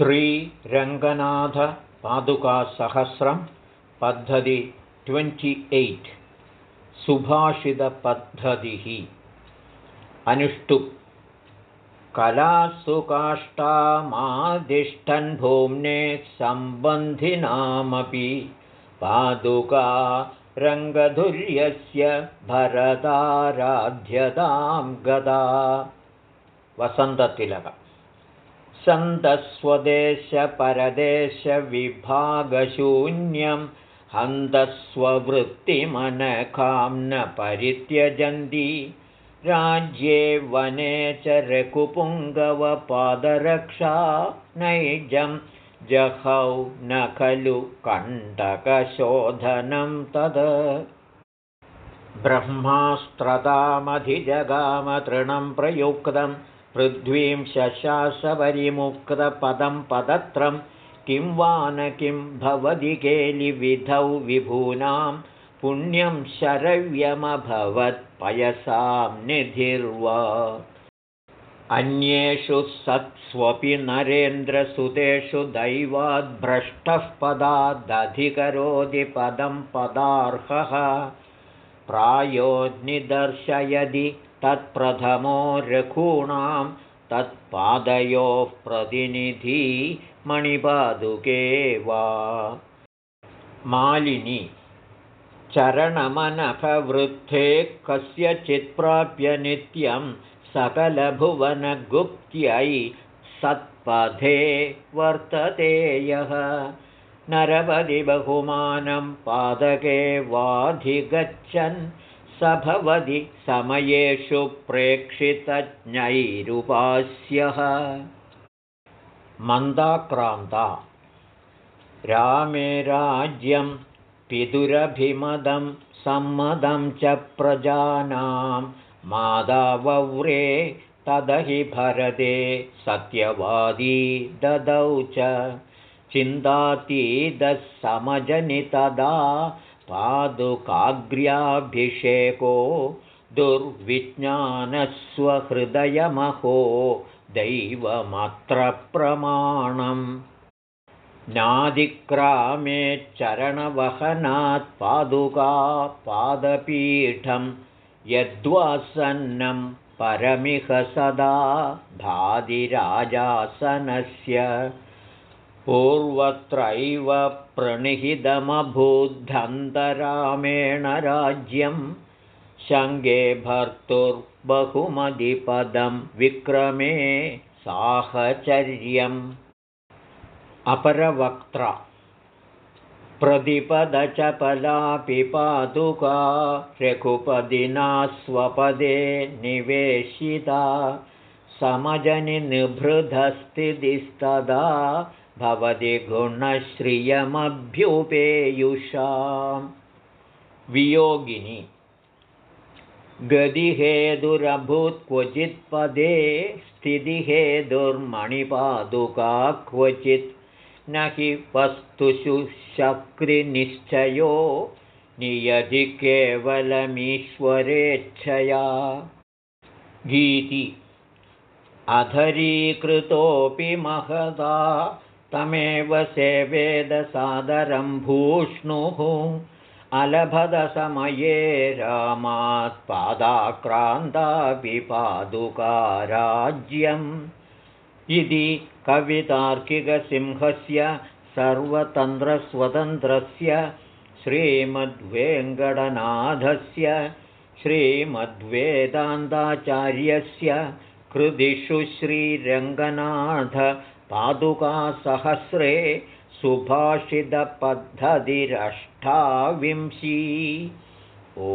श्रीरङ्गनाथपादुकासहस्रं पद्धति twenty eight सुभाषितपद्धतिः। अनुष्टु। कलासु काष्ठामादिष्ठन् भूम्ने सम्बन्धिनामपि पादुका रङ्गधुर्यस्य भरताराध्यतां गदा वसन्ततिलक सन्तस्वदेशपरदेशविभागशून्यं हन्तस्ववृत्तिमनखां न परित्यजन्ति राज्ये वने च रघुपुङ्गवपादरक्षा नैजं जहौ न खलु कण्टकशोधनं तद्। ब्रह्मास्त्रतामधिजगामतृणं प्रयुक्तं पृथ्वीं शशासपरिमुक्तपदं पदत्रं किं वा न किं भवति केलिविधौ विभूनां पुण्यं शरव्यमभवत्पयसां निधिर्वा। अन्येषु सत्स्वपि नरेन्द्रसुतेषु दैवाद्भ्रष्टः पदादधिकरोति पदं पदार्हः प्रायो निदर्शयदि तत्प्रथमो रघूणां तत्पादयोः प्रतिनिधि मणिपादुके वा। मालिनी चरणमनभवृद्धे कस्यचित्प्राप्य नित्यं सकलभुवनगुप्त्यै सत्पथे वर्तते यः। नरपदिबहुमानं पादके वाधिगच्छन् स भवति समयेषु प्रेक्षितज्ञैरुपास्यः। मन्दाक्रान्ता। रामे राज्यं पितुरभिमदं सम्मदं च प्रजानां मादावव्रे तदहि भरते सत्यवादी ददौ च। चिन्तातीदः समजनितदा पादुकाग्र्याभिषेको दुर्विज्ञानस्वहृदयमहो दैवमत्र प्रमाणम् नादिक्रामे पादपीठं यद्वासन्नं परमिह सदा भादिराजासनस्य पूर्वत्रैव प्रणिहितमभूद्धन्तरामेण राज्यं शङ्गे भर्तुर्बहुमधिपदं विक्रमे साहचर्यम्। अपरवक्त्र प्रतिपदचपलापि पादुका रघुपदिना स्वपदे निवेशिता समजनिनिभृधस्थितिस्तदा भवति गुणश्रियमभ्युपेयुषां। वियोगिनि गदिहेदुरभूत् क्वचित्पदे स्थितिहेदुर्मणिपादुका क्वचित् न हि वस्तुषु शक्रिनिश्चयो नियधि केवलमीश्वरेच्छया। गीति अधरीकृतोऽपि महदा तमेव सेवेदसादरं भूष्णुः अलभदसमये रामात्पादाक्रान्तापिपादुकाराज्यम् इति कवितार्किकसिंहस्य सर्वतन्त्रस्वतन्त्रस्य श्रीमद्वेङ्कटनाथस्य श्रीमद्वेदान्ताचार्यस्य कृदिषु श्रीरङ्गनाथपादुकासहस्रे सुभाषितपद्धतिरष्टाविंशी। ओ